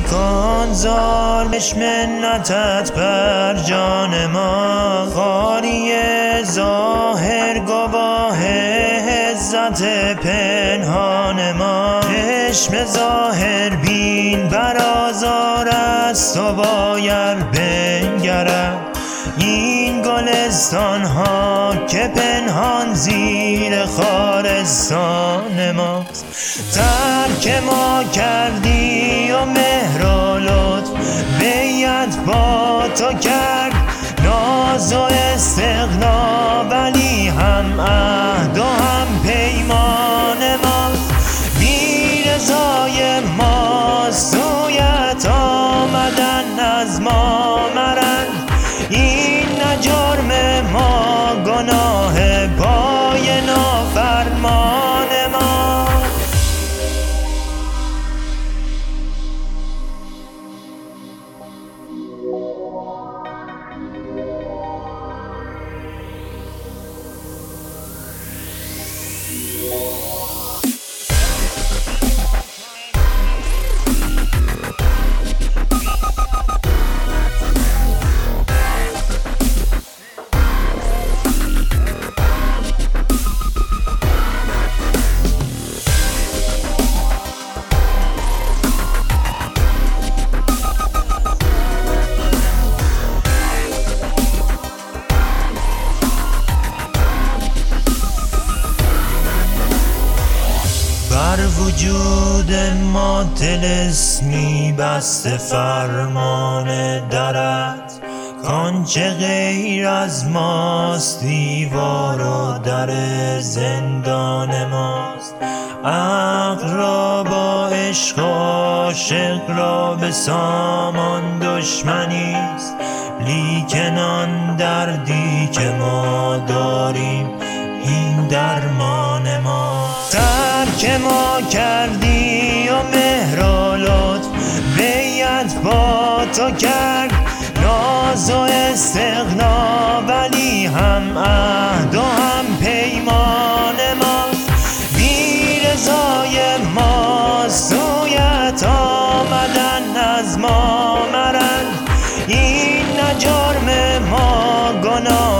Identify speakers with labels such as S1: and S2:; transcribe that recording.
S1: کن ظالمش منتت بر جان ما. خاری ظاهر گواه عزت پنهان ما. چشم ظاهر بین بر آزار است و باید بنگرد. این گلستان ها که پنهان زیر خارستان ماست. ترک ما کردی و مهر و لطف با تو کرد ناز و استغنا. بر وجود ما تلسمی بسته فرمان درت. کانچه غیر از ماست دیوار و در زندان ماست. عقل را با عشق و عاشق را به سامان دشمنیست لیکن آن دردی که ما داریم این درمان ما. که ما کردی و مهرالات بیت با تو کرد. ناز و استغنا ولی هم عهد و هم پیمان ما. بی رضای ما سویت آمدن از ما مرن. این نجرم ما گناه